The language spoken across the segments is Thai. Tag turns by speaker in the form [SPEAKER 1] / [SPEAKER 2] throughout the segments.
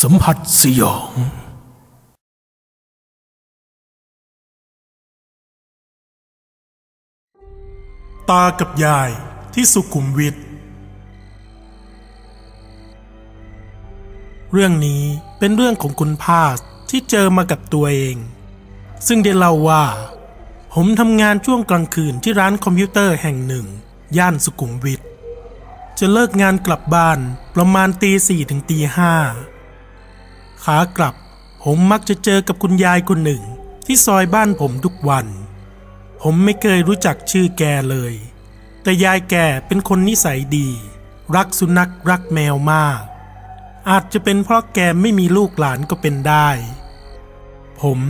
[SPEAKER 1] สัมผัสสยอง ตากับยายที่สุขุมวิทเรื่องนี้เป็นเรื่องของคุณพาสที่เจอมากับตัวเอง ซึ่งได้เล่าว่า ผมทำงานช่วงกลางคืนที่ร้านคอมพิวเตอร์แห่งหนึ่ง ย่านสุขุมวิทจะเลิกงานกลับบ้านประมาณตีสี่ถึงตีห้า ขากลับ ผมมักจะเจอกับคุณยายคนหนึ่ง ที่ซอยบ้านผมทุกวัน ผมไม่เคยรู้จักชื่อแกเลย แต่ยายแกเป็นคนนิสัยดี รักสุนัขรักแมวมาก อาจจะเป็นเพราะแกไม่มีลูกหลานก็เป็นได้ ผม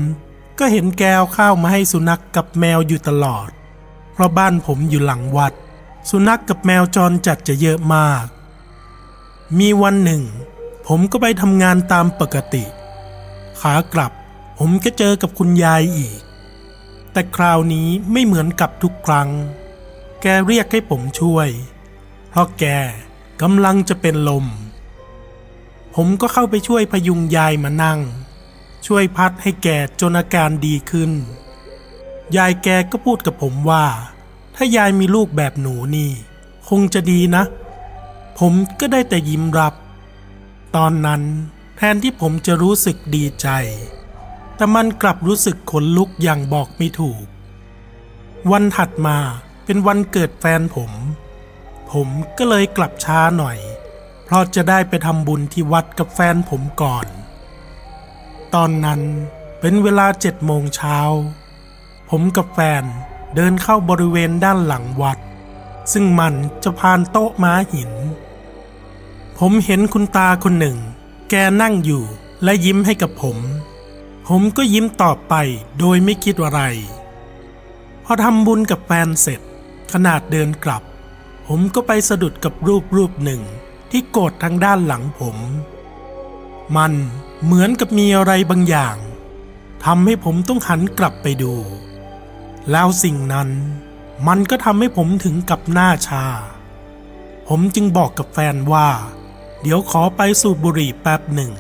[SPEAKER 1] ก็เห็นแกวข้าวมาให้สุนัขกกับแมวอยู่ตลอด เพราะบ้านผมอยู่หลังวัด สุนัขกกับแมวจรจัดจะเยอะมาก มีวันหนึ่ง ผมก็ไปทำงานตามปกติ ขากลับ ผมก็เจอกับคุณยายอีก แต่คราวนี้ไม่เหมือนกับทุกครั้ง แกเรียกให้ผมช่วย เพราะแกกำลังจะเป็นลม ผมก็เข้าไปช่วยพยุงยายมานั่ง ช่วยพัดให้แกจนอาการดีขึ้น ยายแกก็พูดกับผมว่า ถ้ายายมีลูกแบบหนูนี่ คงจะดีนะ ผมก็ได้แต่ยิ้มรับ ตอนนั้นแทนที่ผมจะรู้สึกดีใจ แต่มันกลับรู้สึกขนลุกอย่างบอกไม่ถูก วันถัดมาเป็นวันเกิดแฟนผม ผมก็เลยกลับช้าหน่อย เพราะจะได้ไปทำบุญที่วัดกับแฟนผมก่อน ตอนนั้นเป็นเวลาเจ็ดโมงเช้า ผมกับแฟนเดินเข้าบริเวณด้านหลังวัด ซึ่งมันจะผ่านโต๊ะม้าหิน ผมเห็นคุณตาคนหนึ่ง แกนั่งอยู่และยิ้มให้กับผม ผมก็ยิ้มตอบไปโดยไม่คิดอะไร พอทำบุญกับแฟนเสร็จ ขนาดเดินกลับ ผมก็ไปสะดุดกับรูปรูปหนึ่งที่โกดทางด้านหลังผม มันเหมือนกับมีอะไรบางอย่างทำให้ผมต้องหันกลับไปดู แล้วสิ่งนั้นมันก็ทำให้ผมถึงกับหน้าชา ผมจึงบอกกับแฟนว่า เดี๋ยวขอไปสูบบุหรี่แป๊บหนึ่ง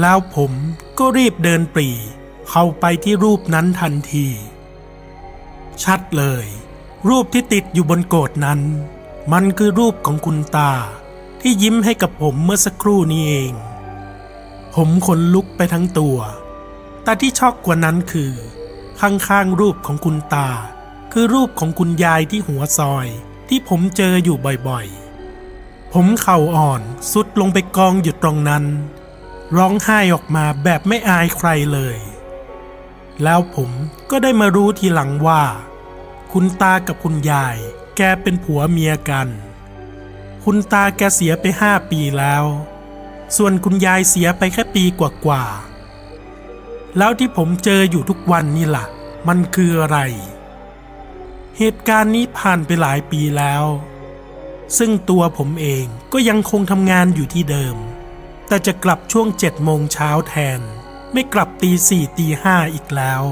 [SPEAKER 1] แล้วผมก็รีบเดินปรีเข้าไปที่รูปนั้นทันที ชัดเลย รูปที่ติดอยู่บนโกดนั้น มันคือรูปของคุณตา ที่ยิ้มให้กับผมเมื่อสักครู่นี้เอง ผมขนลุกไปทั้งตัว แต่ที่ช็อกกว่านั้นคือ ข้างๆรูปของคุณตา คือรูปของคุณยายที่หัวซอยที่ผมเจออยู่บ่อยๆ ผมเข่าอ่อนสุดลงไปกองอยู่ตรงนั้น ร้องไห้ออกมาแบบไม่อายใครเลย แล้วผมก็ได้มารู้ทีหลังว่า คุณตากับคุณยาย แกเป็นผัวเมียกัน คุณตาแกเสียไปห้าปีแล้ว ส่วนคุณยายเสียไปแค่ปีกว่าๆแล้วที่ผมเจออยู่ทุกวันนี่ล่ะ มันคืออะไร เหตุการณ์นี้ผ่านไปหลายปีแล้ว ซึ่งตัวผมเองก็ยังคงทำงานอยู่ที่เดิม แต่จะกลับช่วงเจ็ดโมงเช้าแทน ไม่กลับตีสี่ตีห้าอีกแล้ว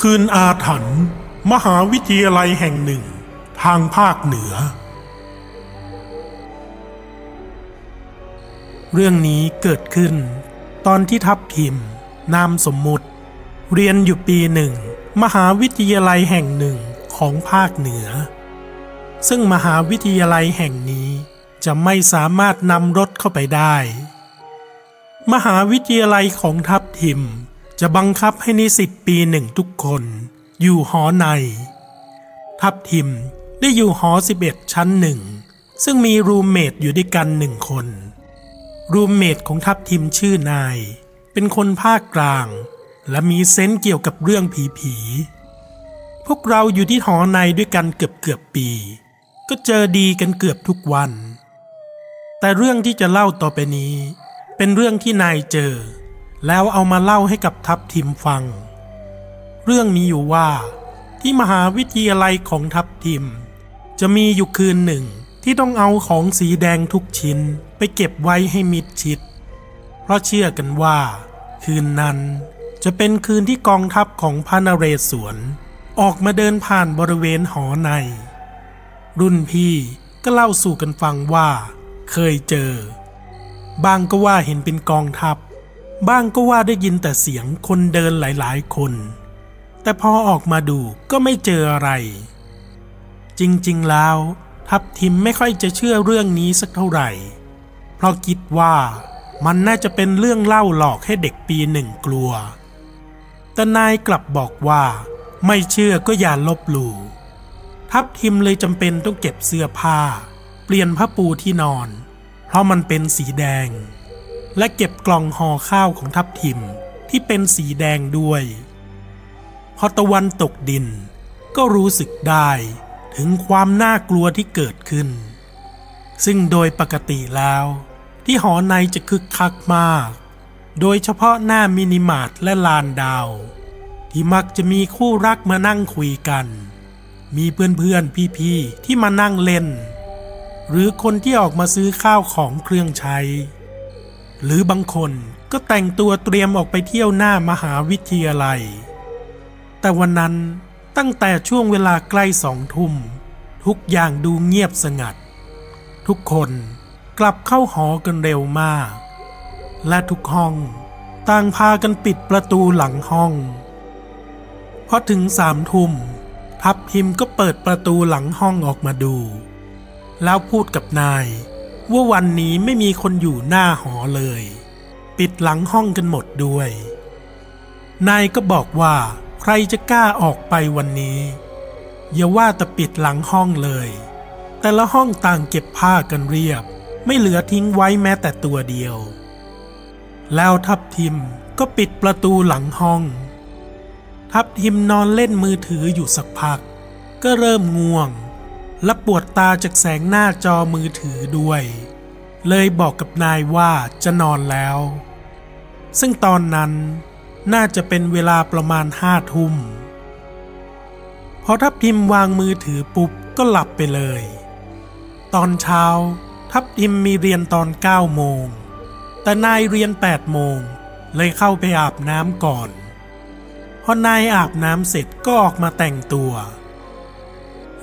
[SPEAKER 1] คืนอาถรรพ์มหาวิทยาลัยแห่งหนึ่ง ทางภาคเหนือ เรื่องนี้เกิดขึ้น ตอนที่ทับทิม นามสมมุติ เรียนอยู่ปีหนึ่ง มหาวิทยาลัยแห่งหนึ่งของภาคเหนือ ซึ่งมหาวิทยาลัยแห่งนี้จะไม่สามารถนำรถเข้าไปได้ มหาวิทยาลัยของทับทิมจะบังคับให้นิสิตปีหนึ่งทุกคนอยู่หอใน ทับทิมได้อยู่หอ 11 ชั้นหนึ่ง ซึ่งมีรูมเมทอยู่ด้วยกันหนึ่งคน รูมเมทของทับทิมชื่อนาย เป็นคนภาคกลาง และมีเซนส์เกี่ยวกับเรื่องผีผีพวกเราอยู่ที่หอในด้วยกันเกือบเกือบปี ก็เจอดีกันเกือบทุกวัน แต่เรื่องที่จะเล่าต่อไปนี้ เป็นเรื่องที่นายเจอ แล้วเอามาเล่าให้กับทัพทิมฟัง เรื่องมีอยู่ว่า ที่มหาวิทยาลัยของทัพทิมจะมีอยู่คืนหนึ่งที่ต้องเอาของสีแดงทุกชิ้นไปเก็บไว้ให้มิดชิด เพราะเชื่อกันว่า คืนนั้น จะเป็นคืนที่กองทัพของพระนเรศวร ออกมาเดินผ่านบริเวณหอใน รุ่นพี่ก็เล่าสู่กันฟังว่า เคยเจอ บางก็ว่าเห็นเป็นกองทัพ บ้างก็ว่าได้ยินแต่เสียงคนเดินหลายๆคน แต่พอออกมาดูก็ไม่เจออะไร จริงๆแล้ว ทัพทิมไม่ค่อยจะเชื่อเรื่องนี้สักเท่าไหร่ เพราะคิดว่ามันน่าจะเป็นเรื่องเล่าหลอกให้เด็กปีหนึ่งกลัว แต่นายกลับบอกว่าไม่เชื่อก็อย่าลบหลู่ทัพทิมเลยจำเป็นต้องเก็บเสื้อผ้า เปลี่ยนผ้าปูที่นอน เพราะมันเป็นสีแดง และเก็บกล่องห่อข้าวของทัพทิมที่เป็นสีแดงด้วย พอตะวันตกดินก็รู้สึกได้ถึงความน่ากลัวที่เกิดขึ้น ซึ่งโดยปกติแล้ว ที่หอในจะคึกคักมาก โดยเฉพาะหน้ามินิมาร์ทและลานดาว ที่มักจะมีคู่รักมานั่งคุยกัน มีเพื่อนๆพี่ๆที่มานั่งเล่น หรือคนที่ออกมาซื้อข้าวของเครื่องใช้ หรือบางคนก็แต่งตัวเตรียมออกไปเที่ยวหน้ามหาวิทยาลัย แต่วันนั้นตั้งแต่ช่วงเวลาใกล้สองทุ่ม ทุกอย่างดูเงียบสงัด ทุกคนกลับเข้าหอกันเร็วมาก และทุกห้อง ต่างพากันปิดประตูหลังห้องพอถึงสามทุ่มทับทิมก็เปิดประตูหลังห้องออกมาดู แล้วพูดกับนาย ว่าวันนี้ไม่มีคนอยู่หน้าหอเลย ปิดหลังห้องกันหมดด้วย นายก็บอกว่าใครจะกล้าออกไปวันนี้ อย่าว่าแต่ปิดหลังห้องเลย แต่ละห้องต่างเก็บผ้ากันเรียบ ไม่เหลือทิ้งไว้แม้แต่ตัวเดียว แล้วทับทิมก็ปิดประตูหลังห้อง ทับทิมนอนเล่นมือถืออยู่สักพัก ก็เริ่มง่วง และปวดตาจากแสงหน้าจอมือถือด้วย เลยบอกกับนายว่าจะนอนแล้ว ซึ่งตอนนั้นน่าจะเป็นเวลาประมาณห้าทุ่มพอทับทิมวางมือถือปุ๊บก็หลับไปเลย ตอนเช้าทับทิมมีเรียนตอนเก้าโมง แต่นายเรียนแปดโมง เลยเข้าไปอาบน้ำก่อน พอนายอาบน้ำเสร็จก็ออกมาแต่งตัว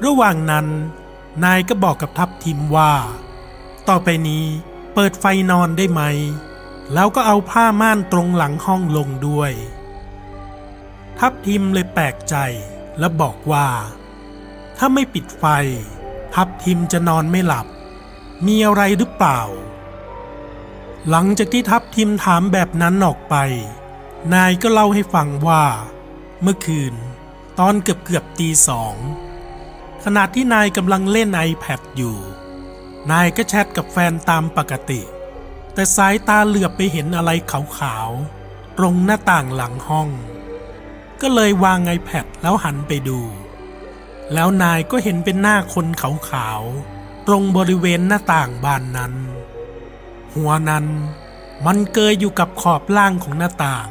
[SPEAKER 1] ระหว่างนั้น นายก็บอกกับทับทิมว่า ต่อไปนี้เปิดไฟนอนได้ไหม แล้วก็เอาผ้าม่านตรงหลังห้องลงด้วย ทับทิมเลยแปลกใจและบอกว่า ถ้าไม่ปิดไฟ ทับทิมจะนอนไม่หลับ มีอะไรหรือเปล่า หลังจากที่ทับทิมถามแบบนั้นออกไป นายก็เล่าให้ฟังว่า เมื่อคืน ตอนเกือบเกือบตีสองขณะที่นายกำลังเล่น iPad อยู่ นายก็แชทกับแฟนตามปกติ แต่สายตาเหลือบไปเห็นอะไรขาวๆ ตรงหน้าต่างหลังห้อง ก็เลยวางไอแพดแล้วหันไปดู แล้วนายก็เห็นเป็นหน้าคนขาวๆ ตรงบริเวณหน้าต่างบานนั้น หัวนั้นมันเกยอยู่กับขอบล่างของหน้าต่าง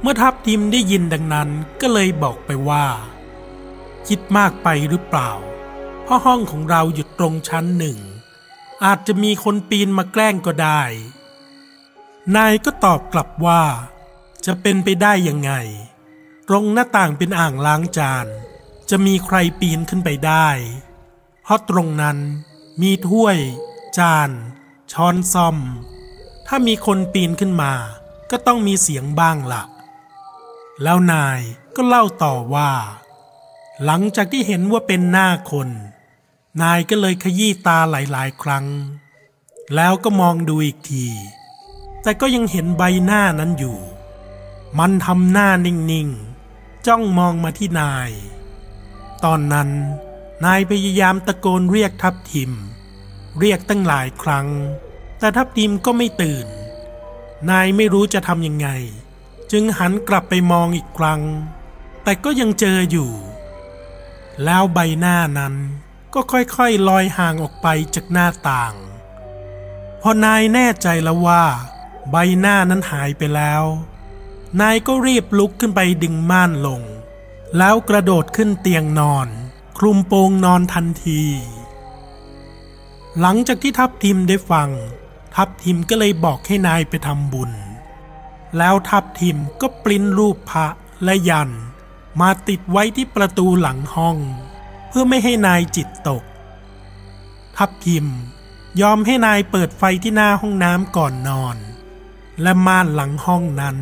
[SPEAKER 1] เมื่อทัพทิมได้ยินดังนั้นก็เลยบอกไปว่า คิดมากไปหรือเปล่า เพราะห้องของเราอยู่ตรงชั้นหนึ่ง อาจจะมีคนปีนมาแกล้งก็ได้ นายก็ตอบกลับว่า จะเป็นไปได้ยังไง ตรงหน้าต่างเป็นอ่างล้างจาน จะมีใครปีนขึ้นไปได้ เพราะตรงนั้นมีถ้วย จาน ช้อนซ่อม ถ้ามีคนปีนขึ้นมาก็ต้องมีเสียงบ้างละ่ะ แล้วนายก็เล่าต่อว่า หลังจากที่เห็นว่าเป็นหน้าคน นายก็เลยขยี้ตาหลายๆ ครั้ง แล้วก็มองดูอีกที แต่ก็ยังเห็นใบหน้านั้นอยู่ มันทำหน้านิ่ง ๆ จ้องมองมาที่นาย ตอนนั้นนายพยายามตะโกนเรียกทับทิม เรียกตั้งหลายครั้ง แต่ทับทิมก็ไม่ตื่น นายไม่รู้จะทำยังไง จึงหันกลับไปมองอีกครั้ง แต่ก็ยังเจออยู่ แล้วใบหน้านั้นก็ค่อยๆลอยห่างออกไปจากหน้าต่าง พอนายแน่ใจแล้วว่า ใบหน้านั้นหายไปแล้ว นายก็รีบลุกขึ้นไปดึงม่านลง แล้วกระโดดขึ้นเตียงนอน คลุมโปงนอนทันที หลังจากที่ทับทิมได้ฟัง ทับทิมก็เลยบอกให้นายไปทำบุญ แล้วทับทิมก็ปริ้นรูปพระและยัน มาติดไว้ที่ประตูหลังห้อง เพื่อไม่ให้นายจิตตก ทับทิมยอมให้นายเปิดไฟที่หน้าห้องน้ำก่อนนอน และม่านหลังห้องนั้น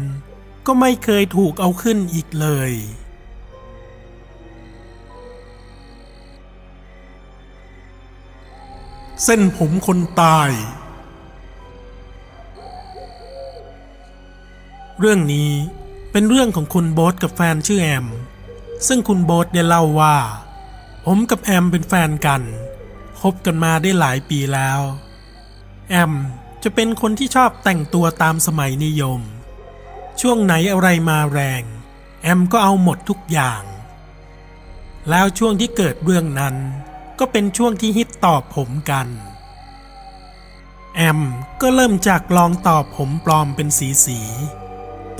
[SPEAKER 1] ก็ไม่เคยถูกเอาขึ้นอีกเลย เส้นผมคนตาย เรื่องนี้เป็นเรื่องของคุณโบ๊ทกับแฟนชื่อแอม ซึ่งคุณโบ๊ทได้เล่าว่า ผมกับแอมเป็นแฟนกัน คบกันมาได้หลายปีแล้ว แอมจะเป็นคนที่ชอบแต่งตัวตามสมัยนิยม ช่วงไหนอะไรมาแรง แอมก็เอาหมดทุกอย่าง แล้วช่วงที่เกิดเรื่องนั้น ก็เป็นช่วงที่ฮิตตอบผมกัน แอมก็เริ่มจากลองตอบผมปลอมเป็นสีสี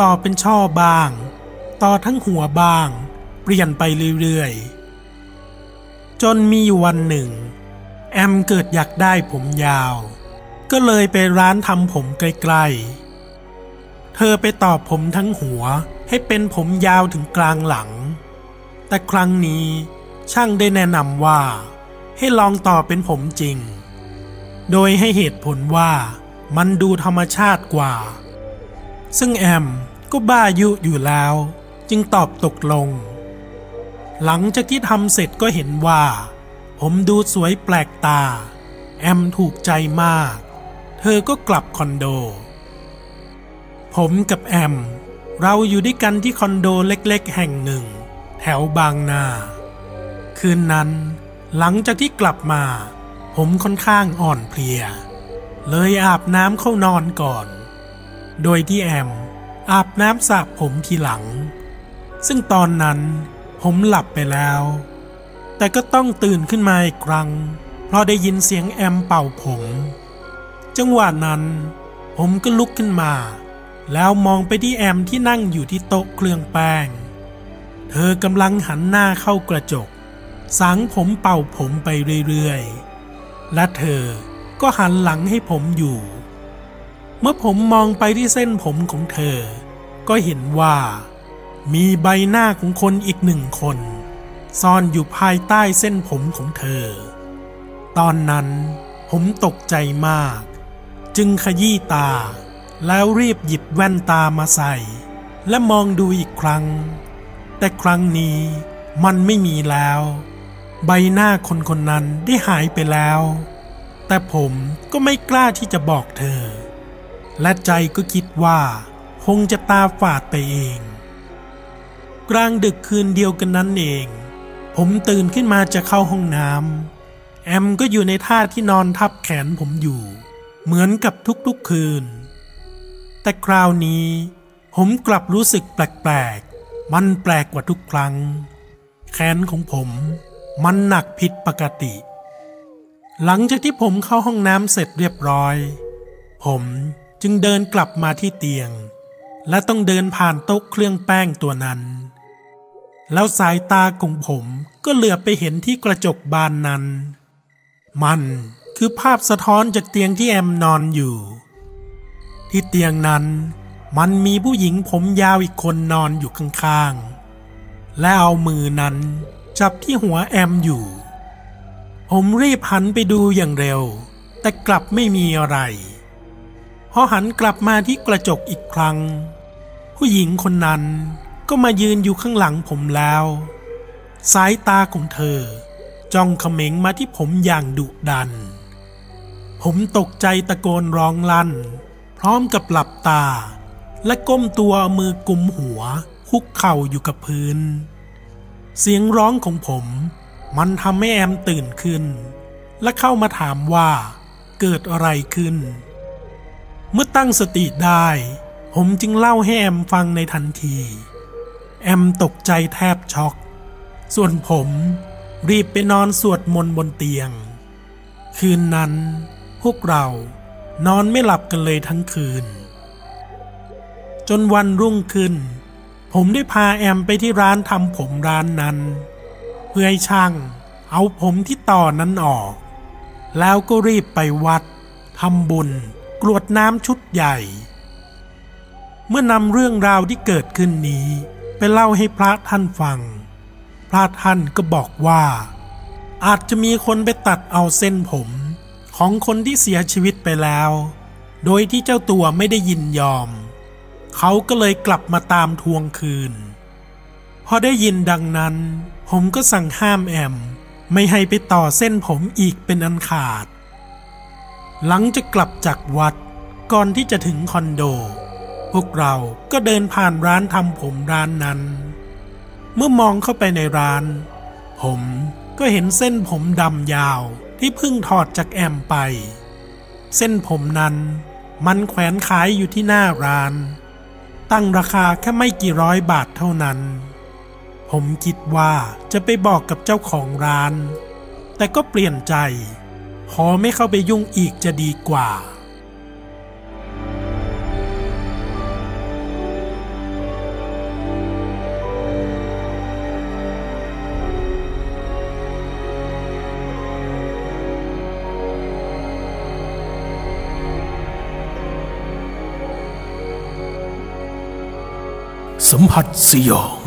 [SPEAKER 1] ต่อเป็นช่อบ้าง ต่อทั้งหัวบ้าง เปลี่ยนไปเรื่อยๆ จนมีวันหนึ่ง แอมเกิดอยากได้ผมยาว ก็เลยไปร้านทำผมใกล้ๆ เธอไปตอบผมทั้งหัวให้เป็นผมยาวถึงกลางหลัง แต่ครั้งนี้ช่างได้แนะนำว่า ให้ลองต่อเป็นผมจริง โดยให้เหตุผลว่ามันดูธรรมชาติกว่า ซึ่งแอมก็บ้ายุอยู่แล้ว จึงตอบตกลง หลังจากที่ทำเสร็จก็เห็นว่า ผมดูสวยแปลกตา แอมถูกใจมาก เธอก็กลับคอนโด ผมกับแอม เราอยู่ด้วยกันที่คอนโดเล็กๆ แห่งหนึ่ง แถวบางนา คืนนั้น หลังจากที่กลับมา ผมค่อนข้างอ่อนเพลีย เลยอาบน้ำเข้านอนก่อน โดยที่แอมอาบน้ำสระผมทีหลัง ซึ่งตอนนั้นผมหลับไปแล้ว แต่ก็ต้องตื่นขึ้นมาอีกครั้ง เพราะได้ยินเสียงแอมเป่าผม จังหวะนั้น ผมก็ลุกขึ้นมา แล้วมองไปที่แอมที่นั่งอยู่ที่โต๊ะเครื่องแป้ง เธอกำลังหันหน้าเข้ากระจก สางผมเป่าผมไปเรื่อยๆ และเธอก็หันหลังให้ผมอยู่ เมื่อผมมองไปที่เส้นผมของเธอ ก็เห็นว่า มีใบหน้าของคนอีกหนึ่งคน ซ่อนอยู่ภายใต้เส้นผมของเธอ ตอนนั้นผมตกใจมาก จึงขยี้ตา แล้วรีบหยิบแว่นตามาใส่ และมองดูอีกครั้ง แต่ครั้งนี้มันไม่มีแล้ว ใบหน้าคนคนนั้นได้หายไปแล้ว แต่ผมก็ไม่กล้าที่จะบอกเธอ และใจก็คิดว่า คงจะตาฝาดไปเอง กลางดึกคืนเดียวกันนั้นเอง ผมตื่นขึ้นมาจะเข้าห้องน้ำแอมก็อยู่ในท่าที่นอนทับแขนผมอยู่ เหมือนกับทุกๆคืน แต่คราวนี้ ผมกลับรู้สึกแปลกๆ มันแปลกกว่าทุกครั้ง แขนของผม มันหนักผิดปกติ หลังจากที่ผมเข้าห้องน้ำเสร็จเรียบร้อย ผมจึงเดินกลับมาที่เตียง และต้องเดินผ่านโต๊ะเครื่องแป้งตัวนั้น แล้วสายตาของผมก็เหลือบไปเห็นที่กระจกบานนั้น มันคือภาพสะท้อนจากเตียงที่แอมนอนอยู่ ที่เตียงนั้นมันมีผู้หญิงผมยาวอีกคนนอนอยู่ข้างๆ และเอามือนั้น จับที่หัวแอมอยู่ ผมรีบหันไปดูอย่างเร็ว แต่กลับไม่มีอะไร พอหันกลับมาที่กระจกอีกครั้ง ผู้หญิงคนนั้นก็มายืนอยู่ข้างหลังผมแล้ว สายตาของเธอ จ้องเขม็งมาที่ผมอย่างดุดัน ผมตกใจตะโกนร้องลั่น พร้อมกับหลับตา และก้มตัวมือกุมหัวคุกเข่าอยู่กับพื้น เสียงร้องของผม มันทำให้แอมตื่นขึ้น และเข้ามาถามว่า เกิดอะไรขึ้น เมื่อตั้งสติได้ ผมจึงเล่าให้แอมฟังในทันที แอมตกใจแทบช็อก ส่วนผมรีบไปนอนสวดมนต์บนเตียง คืนนั้น พวกเรานอนไม่หลับกันเลยทั้งคืน จนวันรุ่งขึ้น ผมได้พาแอมไปที่ร้านทำผมร้านนั้น เพื่อให้ช่าง เอาผมที่ต่อนั้นออก แล้วก็รีบไปวัดทำบุญ กรวดน้ำชุดใหญ่ เมื่อนำเรื่องราวที่เกิดขึ้นนี้ ไปเล่าให้พระท่านฟัง พระท่านก็บอกว่า อาจจะมีคนไปตัดเอาเส้นผม ของคนที่เสียชีวิตไปแล้ว โดยที่เจ้าตัวไม่ได้ยินยอม เขาก็เลยกลับมาตามทวงคืน พอได้ยินดังนั้น ผมก็สั่งห้ามแอม ไม่ให้ไปต่อเส้นผมอีกเป็นอันขาด หลังจากกลับจากวัดก่อนที่จะถึงคอนโด พวกเราก็เดินผ่านร้านทำผมร้านนั้น เมื่อมองเข้าไปในร้าน ผมก็เห็นเส้นผมดำยาวที่เพิ่งถอดจากแอมไป เส้นผมนั้นมันแขวนขายอยู่ที่หน้าร้าน ตั้งราคาแค่ไม่กี่ร้อยบาทเท่านั้น ผมคิดว่าจะไปบอกกับเจ้าของร้าน แต่ก็เปลี่ยนใจ ขอไม่เข้าไปยุ่งอีกจะดีกว่า สัมผัสสยอง